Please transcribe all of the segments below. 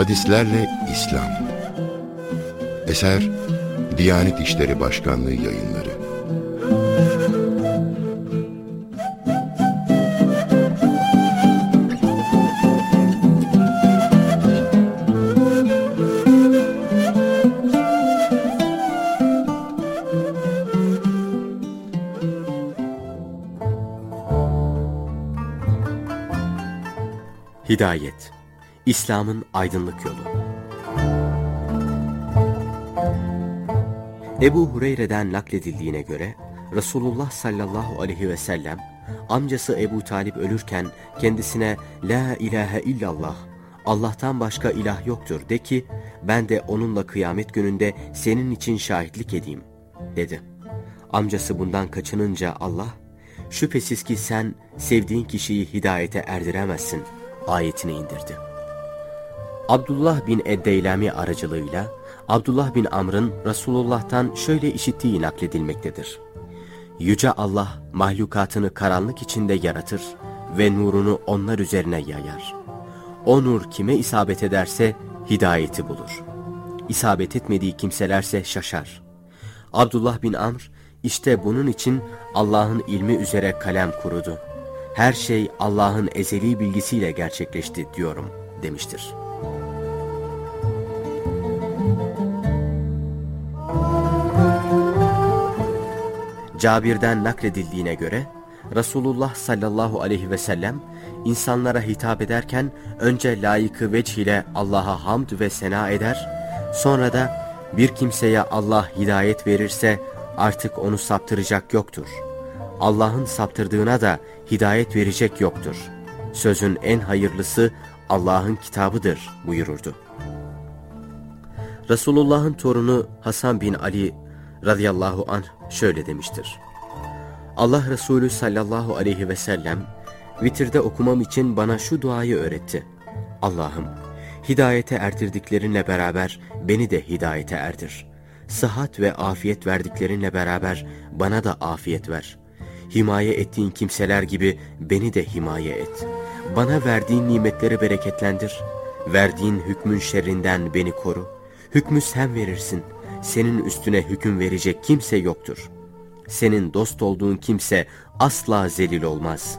Hadislerle İslam. Eser Diyanet İşleri Başkanlığı yayınları. Hidayet İslam'ın aydınlık yolu Ebu Hureyre'den nakledildiğine göre Resulullah sallallahu aleyhi ve sellem amcası Ebu Talip ölürken kendisine La ilahe illallah Allah'tan başka ilah yoktur de ki ben de onunla kıyamet gününde senin için şahitlik edeyim dedi. Amcası bundan kaçınınca Allah şüphesiz ki sen sevdiğin kişiyi hidayete erdiremezsin ayetini indirdi. Abdullah bin Eddeylami aracılığıyla Abdullah bin Amr'ın Resulullah'tan şöyle işittiği nakledilmektedir. Yüce Allah mahlukatını karanlık içinde yaratır ve nurunu onlar üzerine yayar. O nur kime isabet ederse hidayeti bulur. İsabet etmediği kimselerse şaşar. Abdullah bin Amr işte bunun için Allah'ın ilmi üzere kalem kurudu. Her şey Allah'ın ezeli bilgisiyle gerçekleşti diyorum demiştir. Cabir'den nakledildiğine göre Resulullah sallallahu aleyhi ve sellem insanlara hitap ederken önce layıkı veç ile Allah'a hamd ve sena eder, sonra da bir kimseye Allah hidayet verirse artık onu saptıracak yoktur. Allah'ın saptırdığına da hidayet verecek yoktur. Sözün en hayırlısı Allah'ın kitabıdır buyururdu. Resulullah'ın torunu Hasan bin Ali radıyallahu anh şöyle demiştir. Allah Resulü sallallahu aleyhi ve sellem vitirde okumam için bana şu duayı öğretti. Allah'ım hidayete erdirdiklerinle beraber beni de hidayete erdir. Sıhhat ve afiyet verdiklerinle beraber bana da afiyet ver. Himaye ettiğin kimseler gibi beni de himaye et. Bana verdiğin nimetleri bereketlendir. Verdiğin hükmün şerrinden beni koru. Hükmü sen verirsin. Senin üstüne hüküm verecek kimse yoktur. Senin dost olduğun kimse asla zelil olmaz.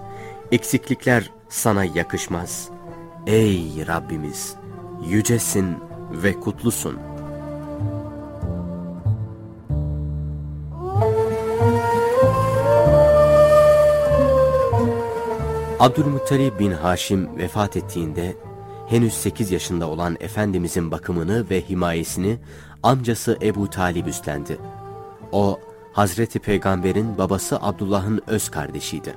Eksiklikler sana yakışmaz. Ey Rabbimiz! Yücesin ve kutlusun. Abdülmuttalib bin Haşim vefat ettiğinde henüz 8 yaşında olan Efendimizin bakımını ve himayesini amcası Ebu Talib üstlendi. O, Hazreti Peygamber'in babası Abdullah'ın öz kardeşiydi.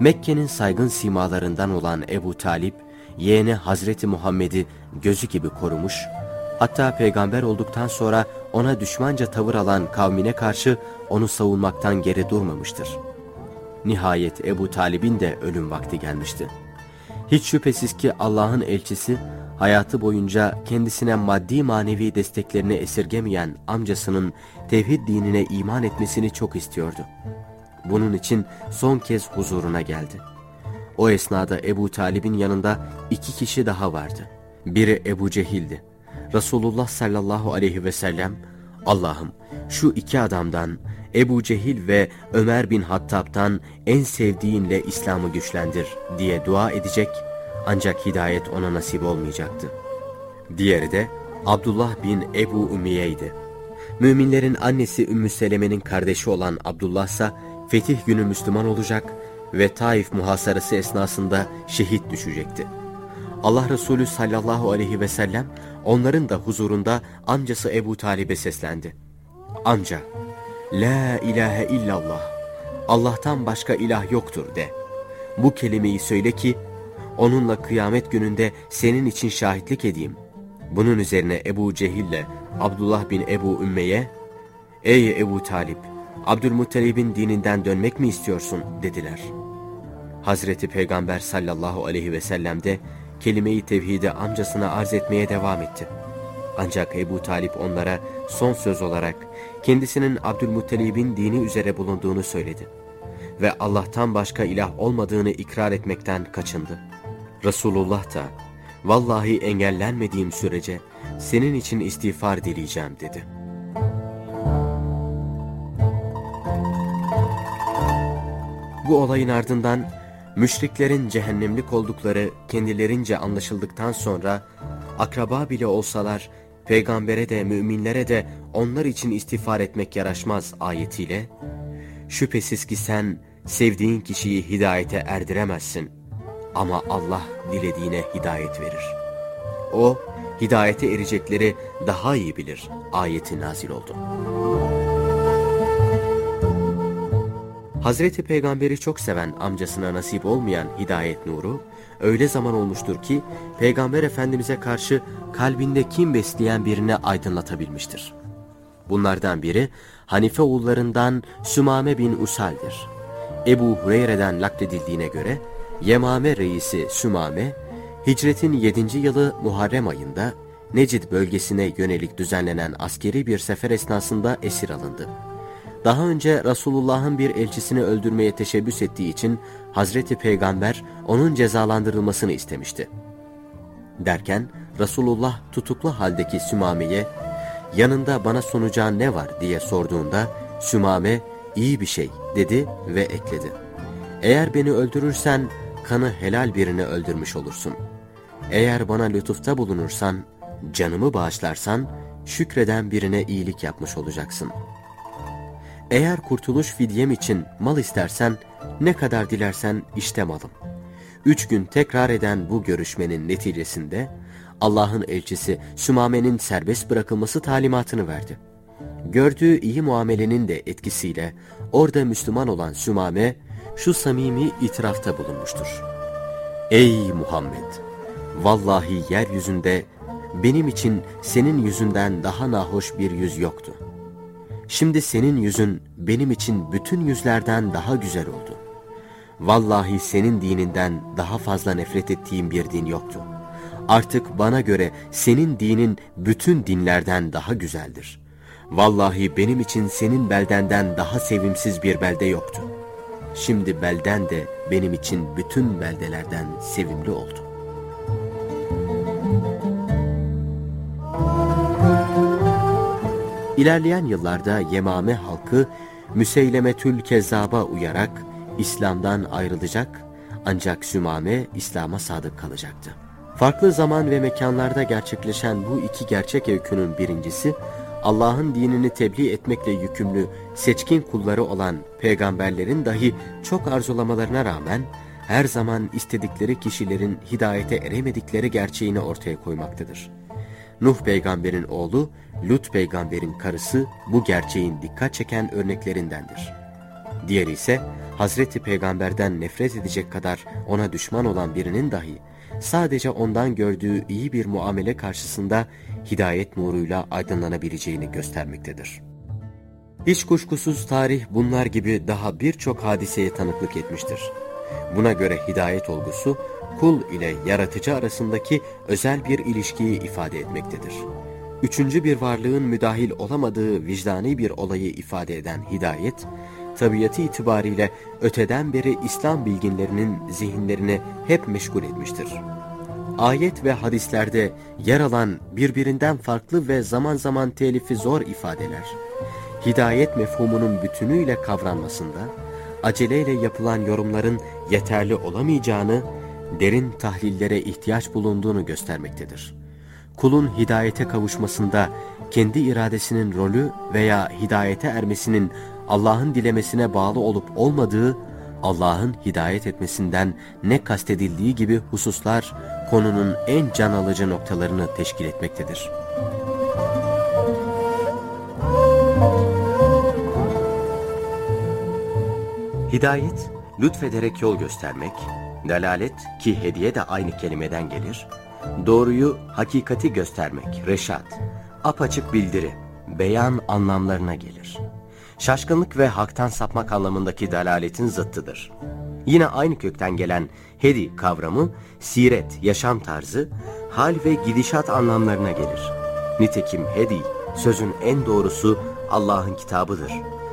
Mekke'nin saygın simalarından olan Ebu Talip, yeğeni Hazreti Muhammed'i gözü gibi korumuş, hatta peygamber olduktan sonra ona düşmanca tavır alan kavmine karşı onu savunmaktan geri durmamıştır. Nihayet Ebu Talib'in de ölüm vakti gelmişti. Hiç şüphesiz ki Allah'ın elçisi hayatı boyunca kendisine maddi manevi desteklerini esirgemeyen amcasının tevhid dinine iman etmesini çok istiyordu. Bunun için son kez huzuruna geldi. O esnada Ebu Talib'in yanında iki kişi daha vardı. Biri Ebu Cehil'di. Resulullah sallallahu aleyhi ve sellem, Allah'ım şu iki adamdan Ebu Cehil ve Ömer bin Hattab'tan en sevdiğinle İslam'ı güçlendir diye dua edecek ancak hidayet ona nasip olmayacaktı. Diğeri de Abdullah bin Ebu Ümiye'ydi. Müminlerin annesi Ümmü Seleme'nin kardeşi olan Abdullah ise fetih günü Müslüman olacak ve Taif muhasarası esnasında şehit düşecekti. Allah Resulü sallallahu aleyhi ve sellem onların da huzurunda amcası Ebu Talib'e seslendi. Amca, La ilahe illallah, Allah'tan başka ilah yoktur de. Bu kelimeyi söyle ki, onunla kıyamet gününde senin için şahitlik edeyim. Bunun üzerine Ebu Cehil'le Abdullah bin Ebu Ümme'ye, Ey Ebu Talip, Abdülmuttalib'in dininden dönmek mi istiyorsun dediler. Hazreti Peygamber sallallahu aleyhi ve sellem de kelimeyi tevhidi amcasına arz etmeye devam etti. Ancak Ebu Talip onlara son söz olarak kendisinin Abdülmuttalib'in dini üzere bulunduğunu söyledi. Ve Allah'tan başka ilah olmadığını ikrar etmekten kaçındı. Resulullah da Vallahi engellenmediğim sürece senin için istiğfar dileyeceğim dedi. Bu olayın ardından müşriklerin cehennemlik oldukları kendilerince anlaşıldıktan sonra akraba bile olsalar peygambere de müminlere de onlar için istiğfar etmek yaraşmaz ayetiyle şüphesiz ki sen sevdiğin kişiyi hidayete erdiremezsin ama Allah dilediğine hidayet verir. O hidayete erecekleri daha iyi bilir ayeti nazil oldu. Hazreti Peygamberi çok seven amcasına nasip olmayan hidayet nuru, öyle zaman olmuştur ki Peygamber Efendimiz'e karşı kalbinde kim besleyen birini aydınlatabilmiştir. Bunlardan biri Hanife oğullarından Sümame bin Usal'dir. Ebu Hureyre'den nakledildiğine göre Yemame reisi Sümame, hicretin 7. yılı Muharrem ayında Necid bölgesine yönelik düzenlenen askeri bir sefer esnasında esir alındı. Daha önce Resulullah'ın bir elçisini öldürmeye teşebbüs ettiği için Hazreti Peygamber onun cezalandırılmasını istemişti. Derken Resulullah tutuklu haldeki Sümame'ye yanında bana sunacağın ne var diye sorduğunda Sümame iyi bir şey dedi ve ekledi. Eğer beni öldürürsen kanı helal birini öldürmüş olursun. Eğer bana lütufta bulunursan, canımı bağışlarsan şükreden birine iyilik yapmış olacaksın. Eğer kurtuluş fidyem için mal istersen ne kadar dilersen işte malım. Üç gün tekrar eden bu görüşmenin neticesinde Allah'ın elçisi Sümame'nin serbest bırakılması talimatını verdi. Gördüğü iyi muamelenin de etkisiyle orada Müslüman olan Sümame şu samimi itirafta bulunmuştur. Ey Muhammed! Vallahi yeryüzünde benim için senin yüzünden daha nahoş bir yüz yoktu. Şimdi senin yüzün benim için bütün yüzlerden daha güzel oldu. Vallahi senin dininden daha fazla nefret ettiğim bir din yoktu. Artık bana göre senin dinin bütün dinlerden daha güzeldir. Vallahi benim için senin beldenden daha sevimsiz bir belde yoktu. Şimdi belden de benim için bütün beldelerden sevimli oldu. İlerleyen yıllarda Yemame halkı Müseylemetül Kezzab'a uyarak İslam'dan ayrılacak ancak Sümame İslam'a sadık kalacaktı. Farklı zaman ve mekanlarda gerçekleşen bu iki gerçek öykünün birincisi Allah'ın dinini tebliğ etmekle yükümlü seçkin kulları olan peygamberlerin dahi çok arzulamalarına rağmen her zaman istedikleri kişilerin hidayete eremedikleri gerçeğini ortaya koymaktadır. Nuh peygamberin oğlu, Lut peygamberin karısı bu gerçeğin dikkat çeken örneklerindendir. Diğeri ise Hazreti Peygamber'den nefret edecek kadar ona düşman olan birinin dahi sadece ondan gördüğü iyi bir muamele karşısında hidayet nuruyla aydınlanabileceğini göstermektedir. Hiç kuşkusuz tarih bunlar gibi daha birçok hadiseye tanıklık etmiştir. Buna göre hidayet olgusu kul ile yaratıcı arasındaki özel bir ilişkiyi ifade etmektedir. Üçüncü bir varlığın müdahil olamadığı vicdani bir olayı ifade eden hidayet, tabiatı itibariyle öteden beri İslam bilginlerinin zihinlerini hep meşgul etmiştir. Ayet ve hadislerde yer alan birbirinden farklı ve zaman zaman telifi zor ifadeler, hidayet mefhumunun bütünüyle kavranmasında, aceleyle yapılan yorumların yeterli olamayacağını, derin tahlillere ihtiyaç bulunduğunu göstermektedir. Kulun hidayete kavuşmasında kendi iradesinin rolü veya hidayete ermesinin Allah'ın dilemesine bağlı olup olmadığı, Allah'ın hidayet etmesinden ne kastedildiği gibi hususlar konunun en can alıcı noktalarını teşkil etmektedir. Hidayet, lütfederek yol göstermek, delalet ki hediye de aynı kelimeden gelir, doğruyu, hakikati göstermek, reşat, apaçık bildiri, beyan anlamlarına gelir. Şaşkınlık ve haktan sapmak anlamındaki delaletin zıttıdır. Yine aynı kökten gelen hedi kavramı, siret, yaşam tarzı, hal ve gidişat anlamlarına gelir. Nitekim hedi, sözün en doğrusu Allah'ın kitabıdır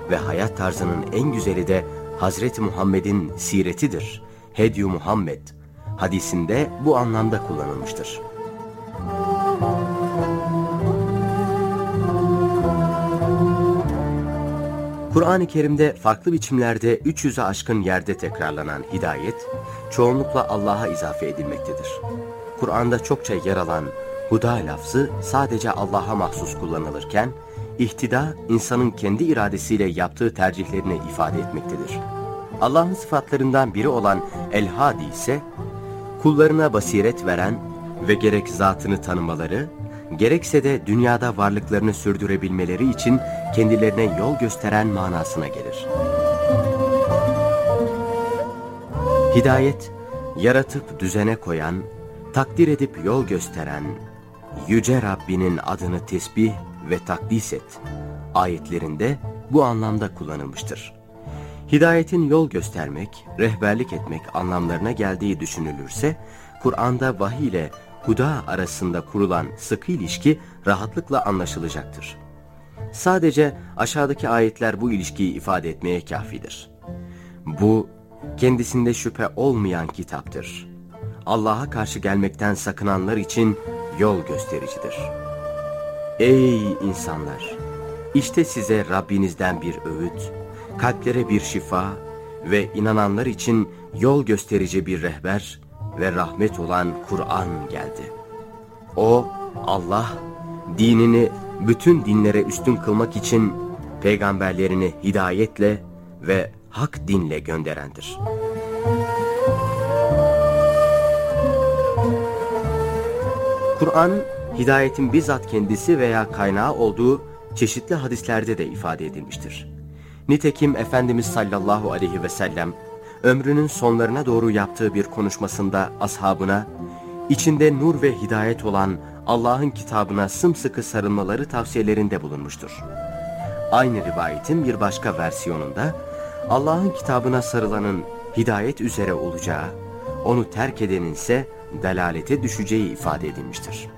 ve hayat tarzının en güzeli de Hazreti Muhammed'in siretidir. Hedyu Muhammed, hadisinde bu anlamda kullanılmıştır. Kur'an-ı Kerim'de farklı biçimlerde 300'e aşkın yerde tekrarlanan hidayet, çoğunlukla Allah'a izafe edilmektedir. Kur'an'da çokça yer alan huda lafzı sadece Allah'a mahsus kullanılırken, ihtida insanın kendi iradesiyle yaptığı tercihlerini ifade etmektedir. Allah'ın sıfatlarından biri olan El-Hadi ise, kullarına basiret veren ve gerek zatını tanımaları, gerekse de dünyada varlıklarını sürdürebilmeleri için kendilerine yol gösteren manasına gelir. Hidayet, yaratıp düzene koyan, takdir edip yol gösteren, Yüce Rabbinin adını tesbih ve takdis et ayetlerinde bu anlamda kullanılmıştır. Hidayetin yol göstermek, rehberlik etmek anlamlarına geldiği düşünülürse, Kur'an'da vahiy ile huda arasında kurulan sıkı ilişki rahatlıkla anlaşılacaktır. Sadece aşağıdaki ayetler bu ilişkiyi ifade etmeye kafidir. Bu, kendisinde şüphe olmayan kitaptır. Allah'a karşı gelmekten sakınanlar için yol göstericidir. Ey insanlar! İşte size Rabbinizden bir öğüt, kalplere bir şifa ve inananlar için yol gösterici bir rehber ve rahmet olan Kur'an geldi. O, Allah, dinini bütün dinlere üstün kılmak için peygamberlerini hidayetle ve hak dinle gönderendir. Kur'an, hidayetin bizzat kendisi veya kaynağı olduğu çeşitli hadislerde de ifade edilmiştir. Nitekim Efendimiz sallallahu aleyhi ve sellem, ömrünün sonlarına doğru yaptığı bir konuşmasında ashabına, içinde nur ve hidayet olan Allah'ın kitabına sımsıkı sarılmaları tavsiyelerinde bulunmuştur. Aynı rivayetin bir başka versiyonunda, Allah'ın kitabına sarılanın hidayet üzere olacağı, onu terk edenin ise delalete düşeceği ifade edilmiştir.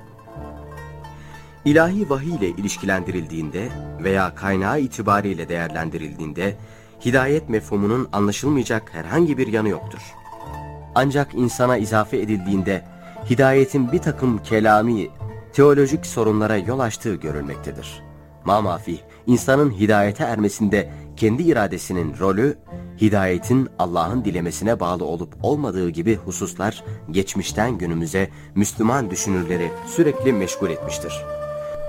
İlahi vahiy ile ilişkilendirildiğinde veya kaynağı itibariyle değerlendirildiğinde hidayet mefhumunun anlaşılmayacak herhangi bir yanı yoktur. Ancak insana izafe edildiğinde hidayetin bir takım kelami, teolojik sorunlara yol açtığı görülmektedir. Mamafi, insanın hidayete ermesinde kendi iradesinin rolü, hidayetin Allah'ın dilemesine bağlı olup olmadığı gibi hususlar geçmişten günümüze Müslüman düşünürleri sürekli meşgul etmiştir.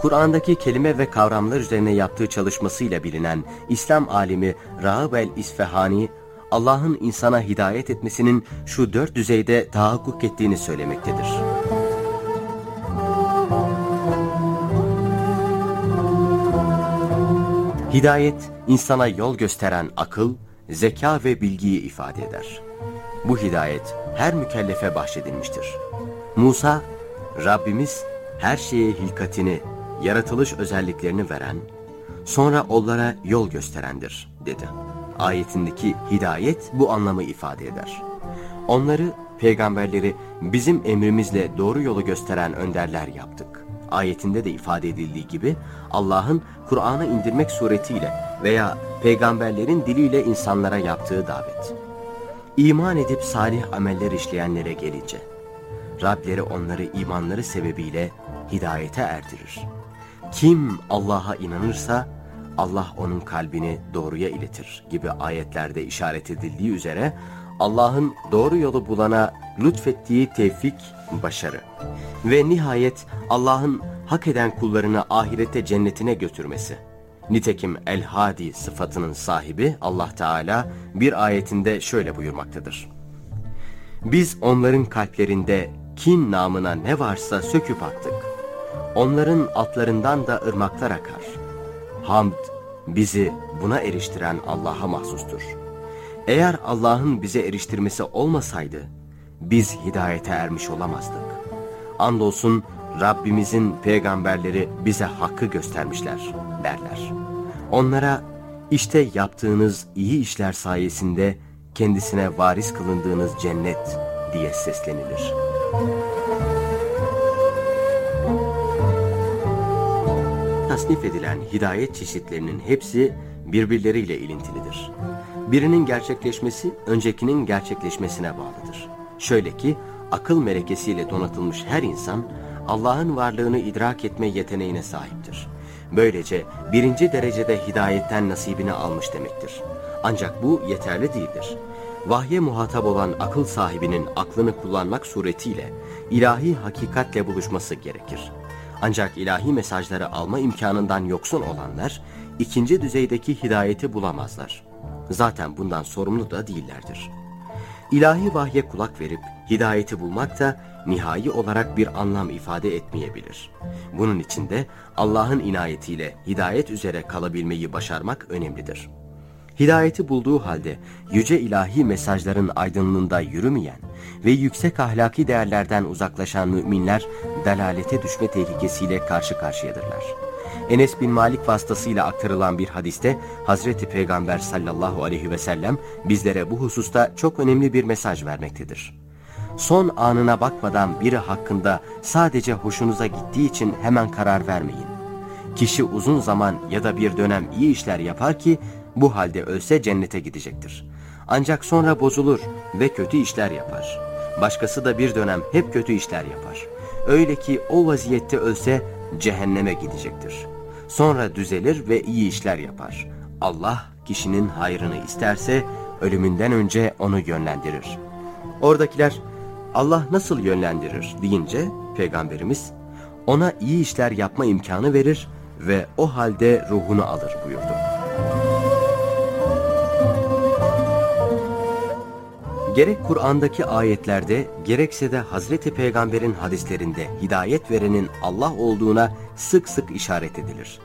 Kur'an'daki kelime ve kavramlar üzerine yaptığı çalışmasıyla bilinen İslam alimi Rahab el-İsfahani, Allah'ın insana hidayet etmesinin şu dört düzeyde tahakkuk ettiğini söylemektedir. Hidayet, insana yol gösteren akıl, zeka ve bilgiyi ifade eder. Bu hidayet her mükellefe bahşedilmiştir. Musa, Rabbimiz her şeye hilkatini, yaratılış özelliklerini veren, sonra onlara yol gösterendir, dedi. Ayetindeki hidayet bu anlamı ifade eder. Onları, peygamberleri bizim emrimizle doğru yolu gösteren önderler yaptık. Ayetinde de ifade edildiği gibi Allah'ın Kur'an'ı indirmek suretiyle veya peygamberlerin diliyle insanlara yaptığı davet. İman edip salih ameller işleyenlere gelince, Rableri onları imanları sebebiyle hidayete erdirir. Kim Allah'a inanırsa Allah onun kalbini doğruya iletir gibi ayetlerde işaret edildiği üzere Allah'ın doğru yolu bulana lütfettiği tevfik, başarı ve nihayet Allah'ın hak eden kullarını ahirete cennetine götürmesi. Nitekim El-Hadi sıfatının sahibi Allah Teala bir ayetinde şöyle buyurmaktadır. Biz onların kalplerinde kin namına ne varsa söküp attık. Onların atlarından da ırmaklar akar. Hamd bizi buna eriştiren Allah'a mahsustur. Eğer Allah'ın bize eriştirmesi olmasaydı, biz hidayete ermiş olamazdık. Andolsun Rabbimizin peygamberleri bize hakkı göstermişler derler. Onlara işte yaptığınız iyi işler sayesinde kendisine varis kılındığınız cennet diye seslenilir. Tasnif edilen hidayet çeşitlerinin hepsi birbirleriyle ilintilidir. Birinin gerçekleşmesi öncekinin gerçekleşmesine bağlıdır. Şöyle ki akıl melekesiyle donatılmış her insan, Allah'ın varlığını idrak etme yeteneğine sahiptir. Böylece birinci derecede hidayetten nasibini almış demektir. Ancak bu yeterli değildir. Vahye muhatap olan akıl sahibinin aklını kullanmak suretiyle ilahi hakikatle buluşması gerekir. Ancak ilahi mesajları alma imkanından yoksun olanlar ikinci düzeydeki hidayeti bulamazlar. Zaten bundan sorumlu da değillerdir. İlahi vahye kulak verip hidayeti bulmak da nihai olarak bir anlam ifade etmeyebilir. Bunun için de Allah'ın inayetiyle hidayet üzere kalabilmeyi başarmak önemlidir. Hidayeti bulduğu halde yüce ilahi mesajların aydınlığında yürümeyen ve yüksek ahlaki değerlerden uzaklaşan müminler dalalete düşme tehlikesiyle karşı karşıyadırlar. Enes bin Malik vasıtasıyla aktarılan bir hadiste Hazreti Peygamber sallallahu aleyhi ve sellem bizlere bu hususta çok önemli bir mesaj vermektedir. Son anına bakmadan biri hakkında sadece hoşunuza gittiği için hemen karar vermeyin. Kişi uzun zaman ya da bir dönem iyi işler yapar ki bu halde ölse cennete gidecektir. Ancak sonra bozulur ve kötü işler yapar. Başkası da bir dönem hep kötü işler yapar. Öyle ki o vaziyette ölse cehenneme gidecektir. Sonra düzelir ve iyi işler yapar. Allah kişinin hayrını isterse ölümünden önce onu yönlendirir. Oradakiler Allah nasıl yönlendirir deyince Peygamberimiz ona iyi işler yapma imkanı verir ve o halde ruhunu alır buyurdu. Gerek Kur'an'daki ayetlerde gerekse de Hazreti Peygamber'in hadislerinde hidayet verenin Allah olduğuna sık sık işaret edilir.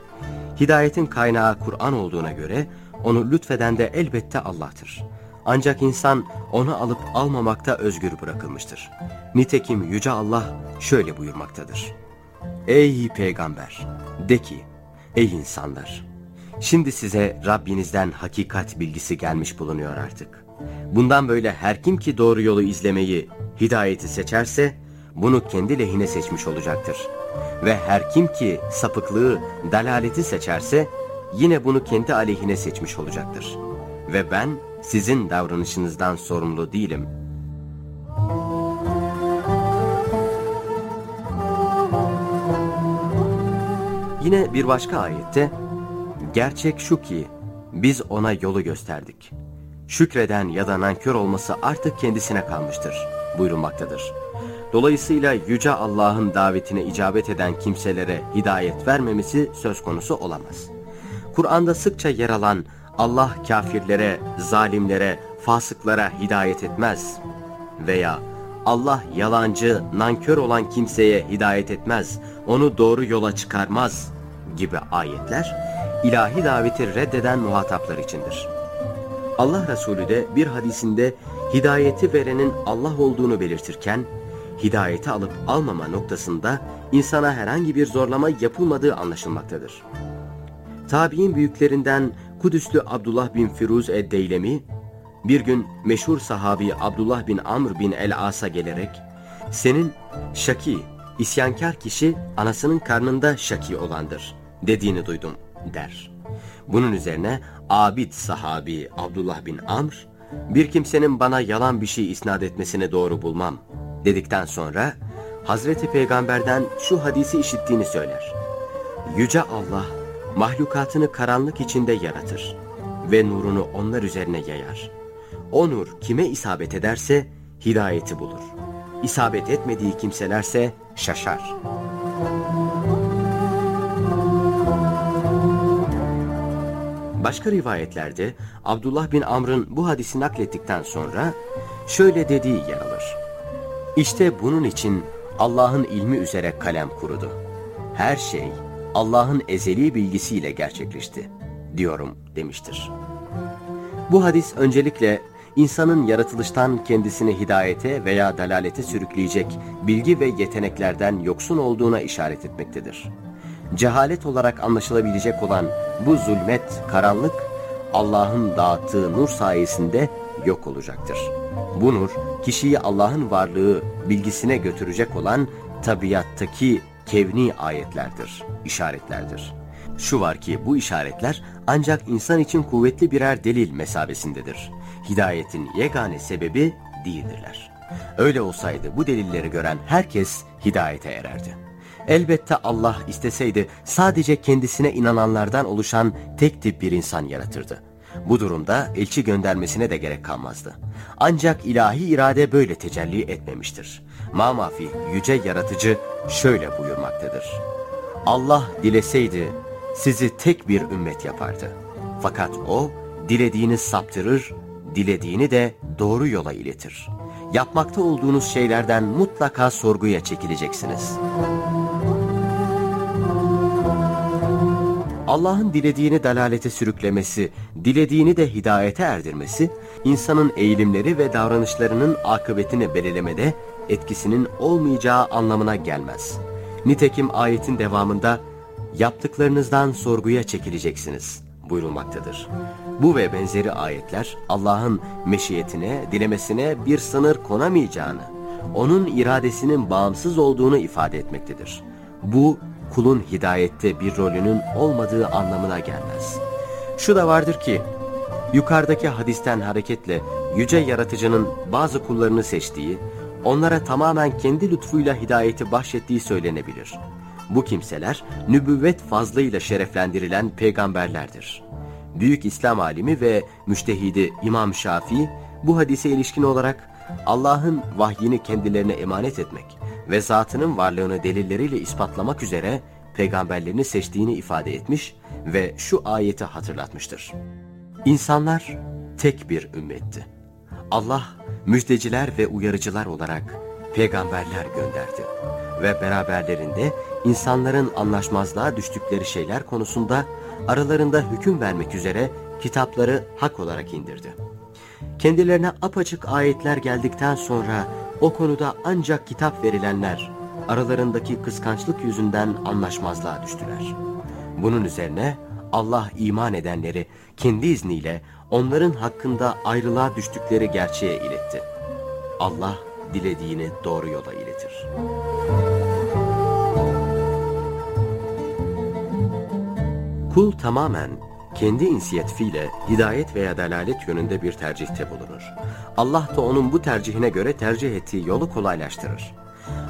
Hidayetin kaynağı Kur'an olduğuna göre onu lütfeden de elbette Allah'tır. Ancak insan onu alıp almamakta özgür bırakılmıştır. Nitekim Yüce Allah şöyle buyurmaktadır. Ey peygamber! De ki, ey insanlar! Şimdi size Rabbinizden hakikat bilgisi gelmiş bulunuyor artık. Bundan böyle her kim ki doğru yolu izlemeyi, hidayeti seçerse, bunu kendi lehine seçmiş olacaktır. Ve her kim ki sapıklığı, dalaleti seçerse, yine bunu kendi aleyhine seçmiş olacaktır. Ve ben sizin davranışınızdan sorumlu değilim. Yine bir başka ayette, Gerçek şu ki, biz ona yolu gösterdik. Şükreden ya da nankör olması artık kendisine kalmıştır, buyurulmaktadır. Dolayısıyla Yüce Allah'ın davetine icabet eden kimselere hidayet vermemesi söz konusu olamaz. Kur'an'da sıkça yer alan Allah kafirlere, zalimlere, fasıklara hidayet etmez veya Allah yalancı, nankör olan kimseye hidayet etmez, onu doğru yola çıkarmaz gibi ayetler ilahi daveti reddeden muhataplar içindir. Allah Resulü de bir hadisinde hidayeti verenin Allah olduğunu belirtirken, hidayeti alıp almama noktasında insana herhangi bir zorlama yapılmadığı anlaşılmaktadır. Tabi'in büyüklerinden Kudüslü Abdullah bin Firuz ed-Deylemi, bir gün meşhur sahabi Abdullah bin Amr bin el-As'a gelerek, senin Şaki, isyankar kişi anasının karnında Şaki olandır dediğini duydum der. Bunun üzerine abid sahabi Abdullah bin Amr, bir kimsenin bana yalan bir şey isnat etmesini doğru bulmam dedikten sonra Hazreti Peygamber'den şu hadisi işittiğini söyler. Yüce Allah mahlukatını karanlık içinde yaratır ve nurunu onlar üzerine yayar. O nur kime isabet ederse hidayeti bulur. İsabet etmediği kimselerse şaşar. Başka rivayetlerde Abdullah bin Amr'ın bu hadisi naklettikten sonra şöyle dediği yer alır. İşte bunun için Allah'ın ilmi üzere kalem kurudu. Her şey Allah'ın ezeli bilgisiyle gerçekleşti diyorum demiştir. Bu hadis öncelikle insanın yaratılıştan kendisini hidayete veya dalalete sürükleyecek bilgi ve yeteneklerden yoksun olduğuna işaret etmektedir cehalet olarak anlaşılabilecek olan bu zulmet, karanlık, Allah'ın dağıttığı nur sayesinde yok olacaktır. Bu nur, kişiyi Allah'ın varlığı bilgisine götürecek olan tabiattaki kevni ayetlerdir, işaretlerdir. Şu var ki bu işaretler ancak insan için kuvvetli birer delil mesabesindedir. Hidayetin yegane sebebi değildirler. Öyle olsaydı bu delilleri gören herkes hidayete ererdi. Elbette Allah isteseydi sadece kendisine inananlardan oluşan tek tip bir insan yaratırdı. Bu durumda elçi göndermesine de gerek kalmazdı. Ancak ilahi irade böyle tecelli etmemiştir. Mamafi yüce yaratıcı şöyle buyurmaktadır. Allah dileseydi sizi tek bir ümmet yapardı. Fakat o dilediğini saptırır, dilediğini de doğru yola iletir. Yapmakta olduğunuz şeylerden mutlaka sorguya çekileceksiniz. Allah'ın dilediğini dalalete sürüklemesi, dilediğini de hidayete erdirmesi, insanın eğilimleri ve davranışlarının akıbetini belirlemede etkisinin olmayacağı anlamına gelmez. Nitekim ayetin devamında yaptıklarınızdan sorguya çekileceksiniz buyurulmaktadır. Bu ve benzeri ayetler Allah'ın meşiyetine, dilemesine bir sınır konamayacağını, onun iradesinin bağımsız olduğunu ifade etmektedir. Bu kulun hidayette bir rolünün olmadığı anlamına gelmez. Şu da vardır ki, yukarıdaki hadisten hareketle yüce yaratıcının bazı kullarını seçtiği, onlara tamamen kendi lütfuyla hidayeti bahşettiği söylenebilir. Bu kimseler nübüvvet fazlıyla şereflendirilen peygamberlerdir. Büyük İslam alimi ve müştehidi İmam Şafii bu hadise ilişkin olarak Allah'ın vahyini kendilerine emanet etmek ve zatının varlığını delilleriyle ispatlamak üzere peygamberlerini seçtiğini ifade etmiş ve şu ayeti hatırlatmıştır. İnsanlar tek bir ümmetti. Allah müjdeciler ve uyarıcılar olarak peygamberler gönderdi ve beraberlerinde insanların anlaşmazlığa düştükleri şeyler konusunda aralarında hüküm vermek üzere kitapları hak olarak indirdi. Kendilerine apaçık ayetler geldikten sonra o konuda ancak kitap verilenler aralarındaki kıskançlık yüzünden anlaşmazlığa düştüler. Bunun üzerine Allah iman edenleri kendi izniyle onların hakkında ayrılığa düştükleri gerçeğe iletti. Allah dilediğini doğru yola iletir. Kul tamamen kendi inisiyatifiyle hidayet veya dalalet yönünde bir tercihte bulunur. Allah da onun bu tercihine göre tercih ettiği yolu kolaylaştırır.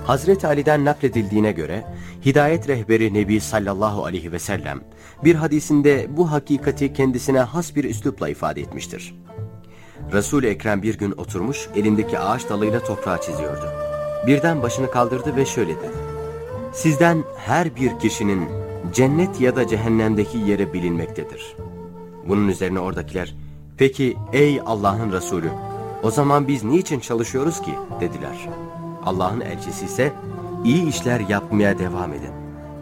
Hazreti Ali'den nakledildiğine göre hidayet rehberi Nebi sallallahu aleyhi ve sellem bir hadisinde bu hakikati kendisine has bir üslupla ifade etmiştir. Resul-i Ekrem bir gün oturmuş elindeki ağaç dalıyla toprağı çiziyordu. Birden başını kaldırdı ve şöyle dedi. Sizden her bir kişinin cennet ya da cehennemdeki yeri bilinmektedir. Bunun üzerine oradakiler, peki ey Allah'ın Resulü, o zaman biz niçin çalışıyoruz ki dediler. Allah'ın elçisi ise, iyi işler yapmaya devam edin.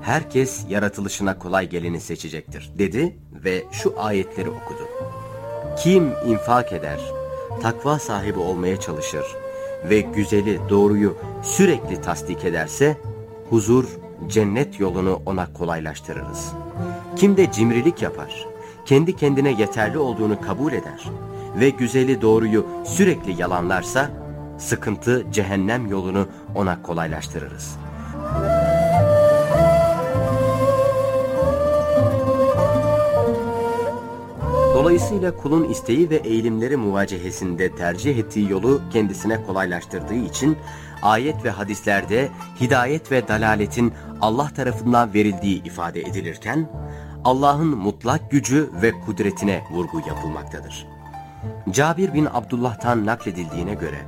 Herkes yaratılışına kolay geleni seçecektir dedi ve şu ayetleri okudu. Kim infak eder, takva sahibi olmaya çalışır ve güzeli, doğruyu sürekli tasdik ederse, huzur cennet yolunu ona kolaylaştırırız. Kim de cimrilik yapar, kendi kendine yeterli olduğunu kabul eder ve güzeli doğruyu sürekli yalanlarsa, sıkıntı cehennem yolunu ona kolaylaştırırız. Dolayısıyla kulun isteği ve eğilimleri muvacehesinde tercih ettiği yolu kendisine kolaylaştırdığı için ayet ve hadislerde hidayet ve dalaletin Allah tarafından verildiği ifade edilirken, Allah'ın mutlak gücü ve kudretine vurgu yapılmaktadır. Cabir bin Abdullah'tan nakledildiğine göre,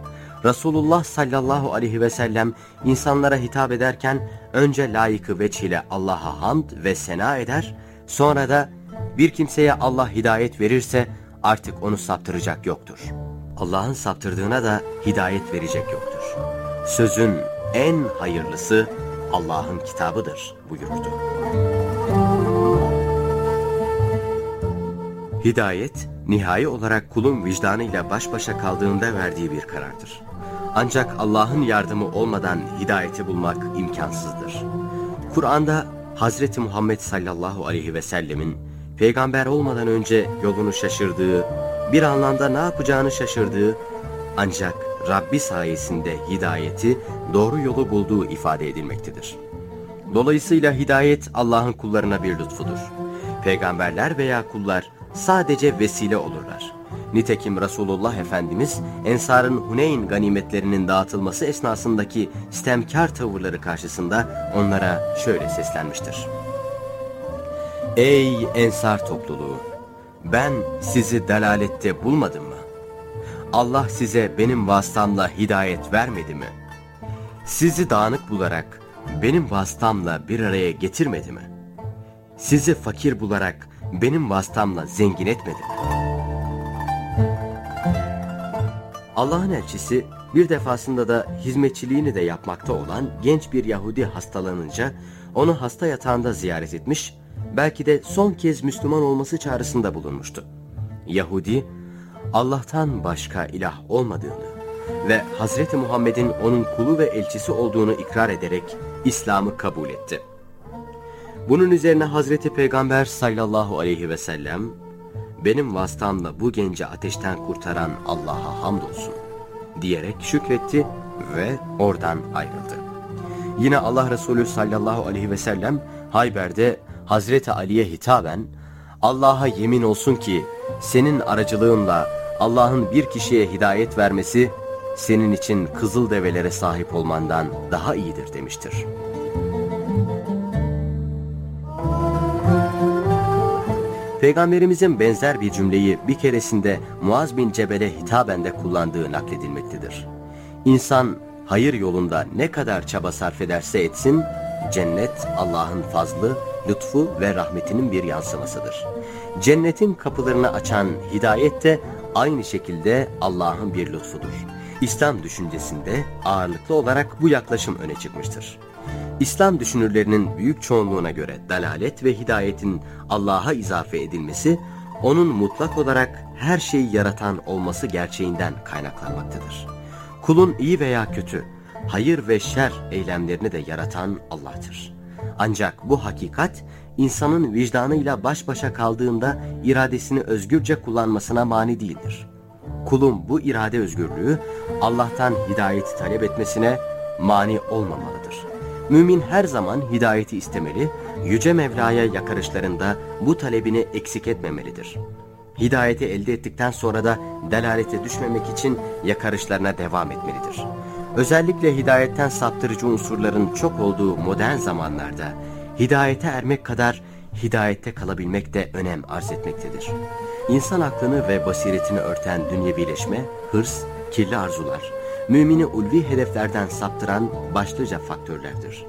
Resulullah sallallahu aleyhi ve sellem insanlara hitap ederken önce layıkı veç ile Allah'a hamd ve sena eder, sonra da bir kimseye Allah hidayet verirse artık onu saptıracak yoktur. Allah'ın saptırdığına da hidayet verecek yoktur. Sözün en hayırlısı Allah'ın kitabıdır buyurdu. Hidayet, nihai olarak kulun vicdanıyla baş başa kaldığında verdiği bir karardır. Ancak Allah'ın yardımı olmadan hidayeti bulmak imkansızdır. Kur'an'da Hazreti Muhammed sallallahu aleyhi ve sellemin peygamber olmadan önce yolunu şaşırdığı, bir anlamda ne yapacağını şaşırdığı ancak Rabbi sayesinde hidayeti doğru yolu bulduğu ifade edilmektedir. Dolayısıyla hidayet Allah'ın kullarına bir lütfudur. Peygamberler veya kullar sadece vesile olurlar. Nitekim Resulullah Efendimiz Ensar'ın Huneyn ganimetlerinin dağıtılması esnasındaki stemkar tavırları karşısında onlara şöyle seslenmiştir. Ey Ensar topluluğu! Ben sizi delalette bulmadım mı? Allah size benim vasıtamla hidayet vermedi mi? Sizi dağınık bularak benim vasıtamla bir araya getirmedi mi? Sizi fakir bularak benim vasıtamla zengin etmedi mi? Allah'ın elçisi bir defasında da hizmetçiliğini de yapmakta olan genç bir Yahudi hastalanınca onu hasta yatağında ziyaret etmiş, belki de son kez Müslüman olması çağrısında bulunmuştu. Yahudi, Allah'tan başka ilah olmadığını ve Hazreti Muhammed'in onun kulu ve elçisi olduğunu ikrar ederek İslam'ı kabul etti. Bunun üzerine Hazreti Peygamber sallallahu aleyhi ve sellem, benim vasıtamla bu genci ateşten kurtaran Allah'a hamdolsun diyerek şükretti ve oradan ayrıldı. Yine Allah Resulü sallallahu aleyhi ve sellem Hayber'de Hazreti Ali'ye hitaben Allah'a yemin olsun ki senin aracılığınla Allah'ın bir kişiye hidayet vermesi senin için kızıl develere sahip olmandan daha iyidir demiştir. Peygamberimizin benzer bir cümleyi bir keresinde Muaz bin Cebel'e hitaben de kullandığı nakledilmektedir. İnsan hayır yolunda ne kadar çaba sarf ederse etsin, cennet Allah'ın fazlı, lütfu ve rahmetinin bir yansımasıdır. Cennetin kapılarını açan hidayet de aynı şekilde Allah'ın bir lütfudur. İslam düşüncesinde ağırlıklı olarak bu yaklaşım öne çıkmıştır. İslam düşünürlerinin büyük çoğunluğuna göre dalalet ve hidayetin Allah'a izafe edilmesi, onun mutlak olarak her şeyi yaratan olması gerçeğinden kaynaklanmaktadır. Kulun iyi veya kötü, hayır ve şer eylemlerini de yaratan Allah'tır. Ancak bu hakikat, insanın vicdanıyla baş başa kaldığında iradesini özgürce kullanmasına mani değildir. Kulun bu irade özgürlüğü, Allah'tan hidayeti talep etmesine mani olmamalıdır. Mümin her zaman hidayeti istemeli, Yüce Mevla'ya yakarışlarında bu talebini eksik etmemelidir. Hidayeti elde ettikten sonra da delalete düşmemek için yakarışlarına devam etmelidir. Özellikle hidayetten saptırıcı unsurların çok olduğu modern zamanlarda hidayete ermek kadar hidayette kalabilmek de önem arz etmektedir. İnsan aklını ve basiretini örten dünyevileşme, hırs, kirli arzular, mümini ulvi hedeflerden saptıran başlıca faktörlerdir.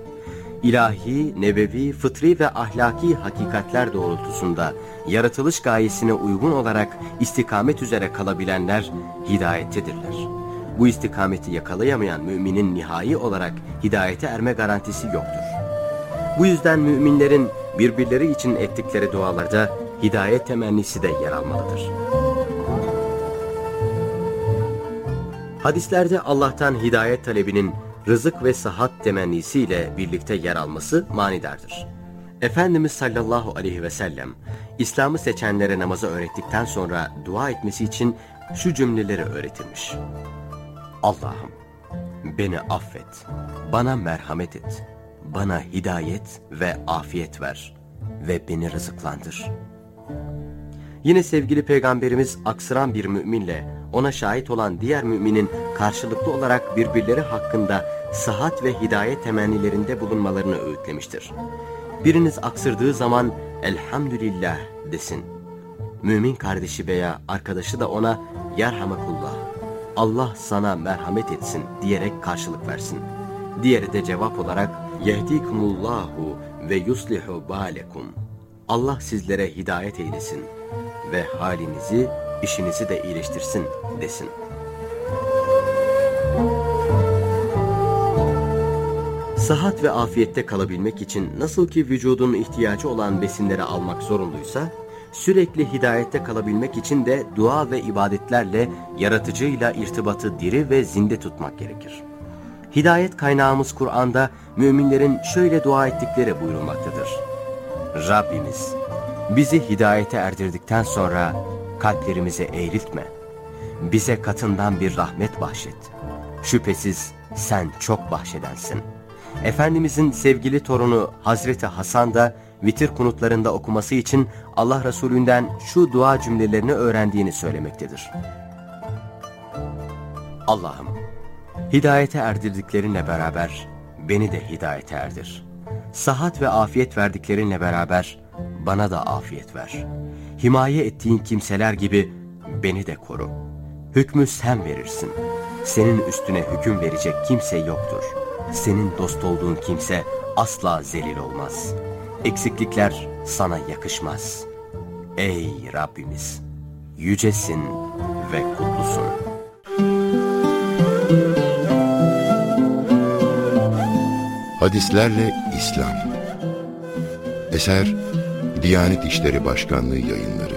İlahi, nebevi, fıtri ve ahlaki hakikatler doğrultusunda yaratılış gayesine uygun olarak istikamet üzere kalabilenler hidayettedirler. Bu istikameti yakalayamayan müminin nihai olarak hidayete erme garantisi yoktur. Bu yüzden müminlerin birbirleri için ettikleri dualarda hidayet temennisi de yer almalıdır. Hadislerde Allah'tan hidayet talebinin rızık ve sıhhat temennisiyle birlikte yer alması manidardır. Efendimiz sallallahu aleyhi ve sellem İslam'ı seçenlere namazı öğrettikten sonra dua etmesi için şu cümleleri öğretilmiş. Allah'ım beni affet, bana merhamet et, bana hidayet ve afiyet ver ve beni rızıklandır. Yine sevgili peygamberimiz aksıran bir müminle ona şahit olan diğer müminin karşılıklı olarak birbirleri hakkında sıhhat ve hidayet temennilerinde bulunmalarını öğütlemiştir. Biriniz aksırdığı zaman elhamdülillah desin. Mümin kardeşi veya arkadaşı da ona yerhamakullah, Allah sana merhamet etsin diyerek karşılık versin. Diğeri de cevap olarak yehdikumullahu ve yuslihu balekum. Allah sizlere hidayet eylesin ve halinizi işinizi de iyileştirsin desin. Sıhhat ve afiyette kalabilmek için nasıl ki vücudun ihtiyacı olan besinleri almak zorunduysa, sürekli hidayette kalabilmek için de dua ve ibadetlerle yaratıcıyla irtibatı diri ve zinde tutmak gerekir. Hidayet kaynağımız Kur'an'da müminlerin şöyle dua ettikleri buyurulmaktadır. Rabbimiz bizi hidayete erdirdikten sonra kalplerimizi eğriltme. Bize katından bir rahmet bahşet. Şüphesiz sen çok bahşedensin. Efendimizin sevgili torunu Hazreti Hasan da vitir kunutlarında okuması için Allah Resulünden şu dua cümlelerini öğrendiğini söylemektedir. Allah'ım, hidayete erdirdiklerinle beraber beni de hidayete erdir. Sahat ve afiyet verdiklerinle beraber bana da afiyet ver. Himaye ettiğin kimseler gibi beni de koru. Hükmü sen verirsin. Senin üstüne hüküm verecek kimse yoktur. Senin dost olduğun kimse asla zelil olmaz. Eksiklikler sana yakışmaz. Ey Rabbimiz! Yücesin ve kutlusun. Hadislerle İslam Eser Diyanet İşleri Başkanlığı yayınları